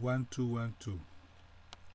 1212.